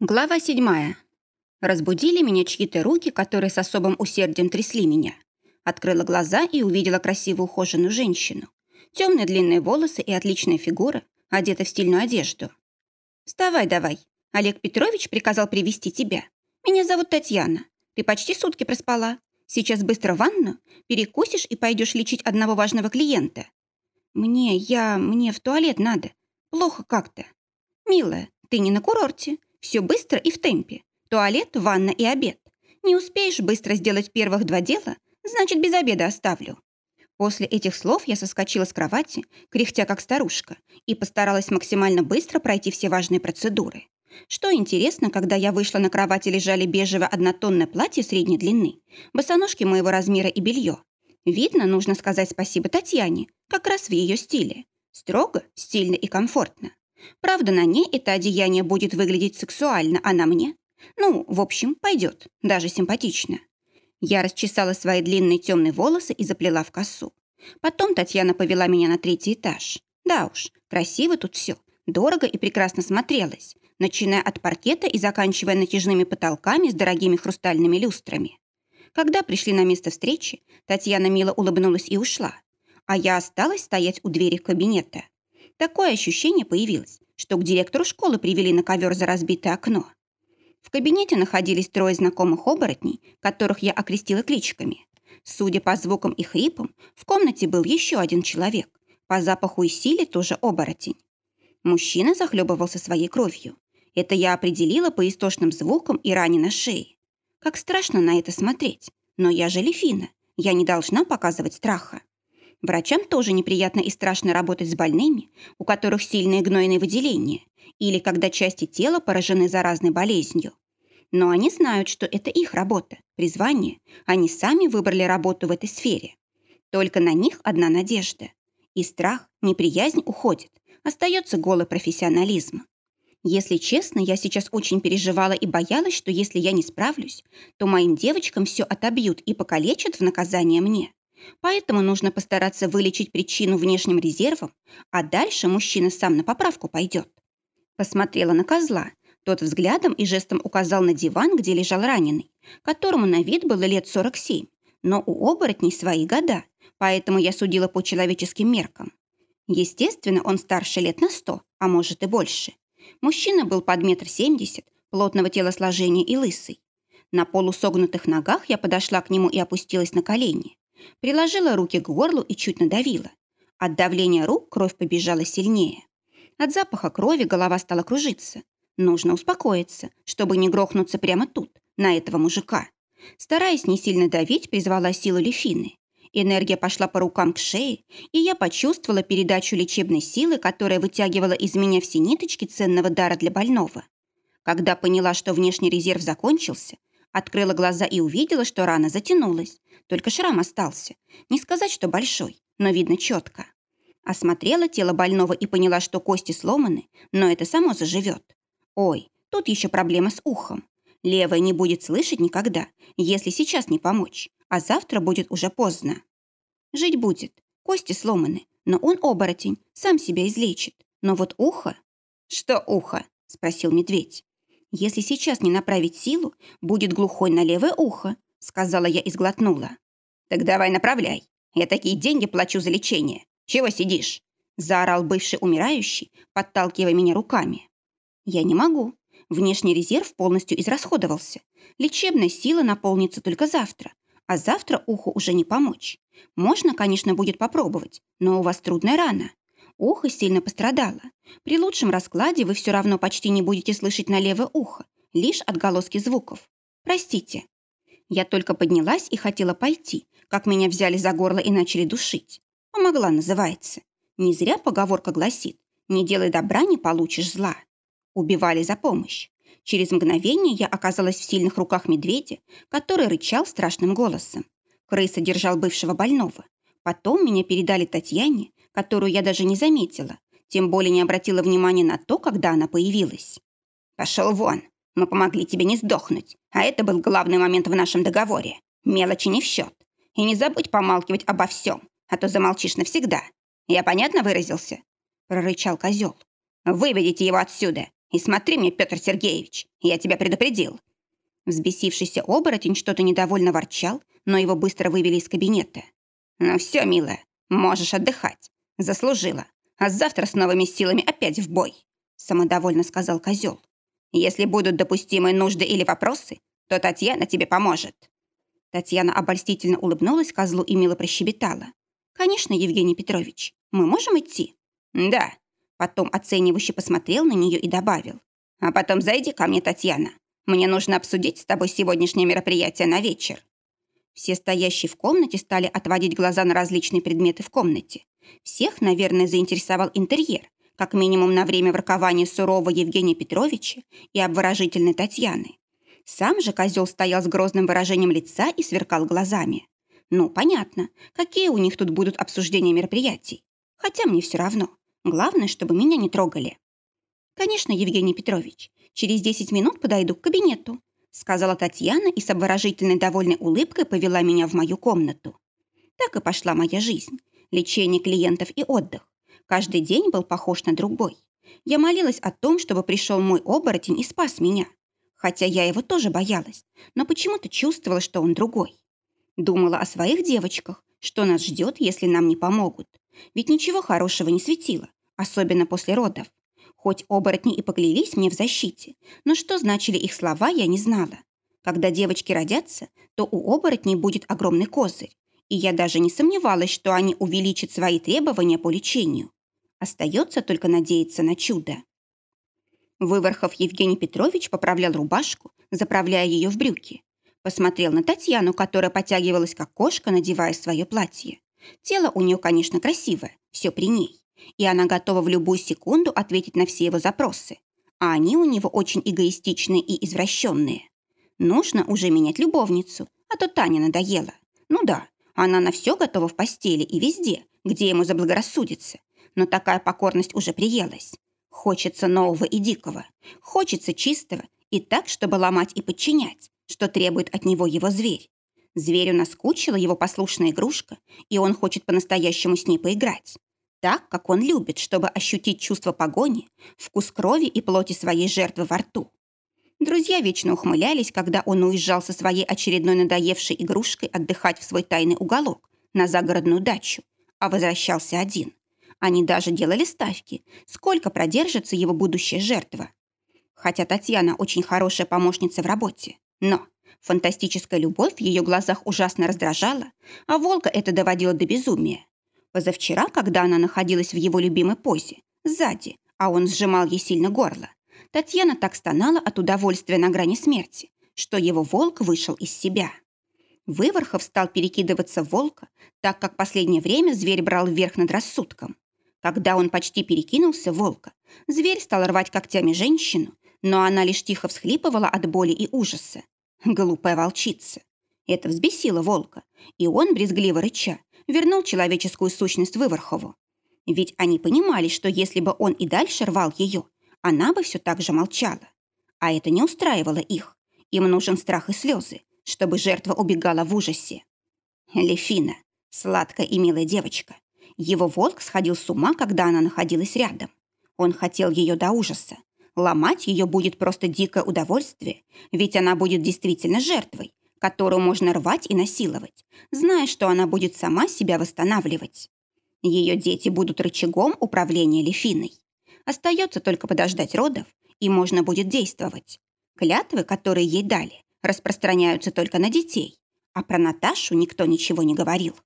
Глава седьмая. Разбудили меня чьи-то руки, которые с особым усердием трясли меня. Открыла глаза и увидела красивую ухоженную женщину. Темные длинные волосы и отличная фигура, одета в стильную одежду. «Вставай давай. Олег Петрович приказал привести тебя. Меня зовут Татьяна. Ты почти сутки проспала. Сейчас быстро в ванну, перекусишь и пойдешь лечить одного важного клиента. Мне, я, мне в туалет надо. Плохо как-то. Милая, ты не на курорте. Все быстро и в темпе. Туалет, ванна и обед. Не успеешь быстро сделать первых два дела, значит, без обеда оставлю. После этих слов я соскочила с кровати, кряхтя как старушка, и постаралась максимально быстро пройти все важные процедуры. Что интересно, когда я вышла на кровати, лежали бежевое однотонное платье средней длины, босоножки моего размера и белье. Видно, нужно сказать спасибо Татьяне, как раз в ее стиле. Строго, стильно и комфортно. Правда, на ней это одеяние будет выглядеть сексуально, а на мне? Ну, в общем, пойдет, даже симпатично. Я расчесала свои длинные темные волосы и заплела в косу. Потом Татьяна повела меня на третий этаж. Да уж, красиво тут все, дорого и прекрасно смотрелось, начиная от паркета и заканчивая натяжными потолками с дорогими хрустальными люстрами. Когда пришли на место встречи, Татьяна мило улыбнулась и ушла, а я осталась стоять у двери кабинета. Такое ощущение появилось, что к директору школы привели на ковер за разбитое окно. В кабинете находились трое знакомых оборотней, которых я окрестила кличками. Судя по звукам и хрипам, в комнате был еще один человек. По запаху и силе тоже оборотень. Мужчина захлебывался своей кровью. Это я определила по истошным звукам и ране на шее. Как страшно на это смотреть. Но я же Лефина. Я не должна показывать страха. Врачам тоже неприятно и страшно работать с больными, у которых сильные гнойные выделения, или когда части тела поражены заразной болезнью. Но они знают, что это их работа, призвание. Они сами выбрали работу в этой сфере. Только на них одна надежда. И страх, неприязнь уходит. Остается голый профессионализм. Если честно, я сейчас очень переживала и боялась, что если я не справлюсь, то моим девочкам все отобьют и покалечат в наказание мне. Поэтому нужно постараться вылечить причину внешним резервом, а дальше мужчина сам на поправку пойдет. Посмотрела на козла. Тот взглядом и жестом указал на диван, где лежал раненый, которому на вид было лет 47, но у оборотней свои года, поэтому я судила по человеческим меркам. Естественно, он старше лет на 100, а может и больше. Мужчина был под метр семьдесят, плотного телосложения и лысый. На полусогнутых ногах я подошла к нему и опустилась на колени. Приложила руки к горлу и чуть надавила. От давления рук кровь побежала сильнее. От запаха крови голова стала кружиться. Нужно успокоиться, чтобы не грохнуться прямо тут, на этого мужика. Стараясь не сильно давить, призвала силу Лефины. Энергия пошла по рукам к шее, и я почувствовала передачу лечебной силы, которая вытягивала из меня все ниточки ценного дара для больного. Когда поняла, что внешний резерв закончился, открыла глаза и увидела, что рана затянулась, только шрам остался. Не сказать, что большой, но видно четко. Осмотрела тело больного и поняла, что кости сломаны, но это само заживет. Ой, тут еще проблема с ухом. Левое не будет слышать никогда, если сейчас не помочь, а завтра будет уже поздно. Жить будет. Кости сломаны, но он оборотень, сам себя излечит. Но вот ухо... «Что ухо?» – спросил медведь. «Если сейчас не направить силу, будет глухой на левое ухо, — сказала я и сглотнула. «Так давай направляй. Я такие деньги плачу за лечение. Чего сидишь?» — заорал бывший умирающий, подталкивая меня руками. «Я не могу. Внешний резерв полностью израсходовался. Лечебная сила наполнится только завтра, а завтра уху уже не помочь. Можно, конечно, будет попробовать, но у вас трудная рана. Ухо сильно пострадало. При лучшем раскладе вы все равно почти не будете слышать на левое ухо, лишь отголоски звуков. Простите». Я только поднялась и хотела пойти, как меня взяли за горло и начали душить. Помогла, называется. Не зря поговорка гласит «Не делай добра, не получишь зла». Убивали за помощь. Через мгновение я оказалась в сильных руках медведя, который рычал страшным голосом. Крыса держал бывшего больного. Потом меня передали Татьяне, которую я даже не заметила, тем более не обратила внимания на то, когда она появилась. «Пошел вон!» Мы помогли тебе не сдохнуть, а это был главный момент в нашем договоре. Мелочи не в счет. И не забудь помалкивать обо всем, а то замолчишь навсегда. Я понятно выразился?» Прорычал козел. «Выведите его отсюда, И смотри мне, Петр Сергеевич, я тебя предупредил». Взбесившийся оборотень что-то недовольно ворчал, но его быстро вывели из кабинета. «Ну все, милая, можешь отдыхать. Заслужила. А завтра с новыми силами опять в бой», самодовольно сказал козел. «Если будут допустимые нужды или вопросы, то Татьяна тебе поможет». Татьяна обольстительно улыбнулась козлу и мило прощебетала. «Конечно, Евгений Петрович, мы можем идти?» «Да». Потом оценивающе посмотрел на нее и добавил. «А потом зайди ко мне, Татьяна. Мне нужно обсудить с тобой сегодняшнее мероприятие на вечер». Все стоящие в комнате стали отводить глаза на различные предметы в комнате. Всех, наверное, заинтересовал интерьер, как минимум на время воркования сурового Евгения Петровича и обворожительной Татьяны. Сам же козел стоял с грозным выражением лица и сверкал глазами. Ну, понятно, какие у них тут будут обсуждения мероприятий. Хотя мне все равно. Главное, чтобы меня не трогали. Конечно, Евгений Петрович, через 10 минут подойду к кабинету, сказала Татьяна и с обворожительной довольной улыбкой повела меня в мою комнату. Так и пошла моя жизнь. Лечение клиентов и отдых. Каждый день был похож на другой. Я молилась о том, чтобы пришел мой оборотень и спас меня. Хотя я его тоже боялась, но почему-то чувствовала, что он другой. Думала о своих девочках, что нас ждет, если нам не помогут. Ведь ничего хорошего не светило, особенно после родов. Хоть оборотни и поклялись мне в защите, но что значили их слова, я не знала. Когда девочки родятся, то у оборотней будет огромный козырь, и я даже не сомневалась, что они увеличат свои требования по лечению. Остается только надеяться на чудо. Выворхов Евгений Петрович поправлял рубашку, заправляя ее в брюки. Посмотрел на Татьяну, которая потягивалась как кошка, надевая свое платье. Тело у нее, конечно, красивое, все при ней. И она готова в любую секунду ответить на все его запросы. А они у него очень эгоистичные и извращенные. Нужно уже менять любовницу, а то Таня надоела. Ну да, она на все готова в постели и везде, где ему заблагорассудится. Но такая покорность уже приелась. Хочется нового и дикого. Хочется чистого и так, чтобы ломать и подчинять что требует от него его зверь. Зверю наскучила его послушная игрушка, и он хочет по-настоящему с ней поиграть. Так, как он любит, чтобы ощутить чувство погони, вкус крови и плоти своей жертвы во рту. Друзья вечно ухмылялись, когда он уезжал со своей очередной надоевшей игрушкой отдыхать в свой тайный уголок на загородную дачу, а возвращался один. Они даже делали ставки, сколько продержится его будущая жертва. Хотя Татьяна очень хорошая помощница в работе. Но фантастическая любовь в ее глазах ужасно раздражала, а волка это доводило до безумия. Позавчера, когда она находилась в его любимой позе, сзади, а он сжимал ей сильно горло, Татьяна так стонала от удовольствия на грани смерти, что его волк вышел из себя. Выворхов стал перекидываться в волка, так как последнее время зверь брал вверх над рассудком. Когда он почти перекинулся волка, зверь стал рвать когтями женщину, но она лишь тихо всхлипывала от боли и ужаса. Глупая волчица. Это взбесило волка, и он, брезгливо рыча, вернул человеческую сущность Выворхову. Ведь они понимали, что если бы он и дальше рвал ее, она бы все так же молчала. А это не устраивало их. Им нужен страх и слезы, чтобы жертва убегала в ужасе. Лефина, сладкая и милая девочка. Его волк сходил с ума, когда она находилась рядом. Он хотел ее до ужаса, Ломать ее будет просто дикое удовольствие, ведь она будет действительно жертвой, которую можно рвать и насиловать, зная, что она будет сама себя восстанавливать. Ее дети будут рычагом управления Лефиной. Остается только подождать родов, и можно будет действовать. Клятвы, которые ей дали, распространяются только на детей, а про Наташу никто ничего не говорил.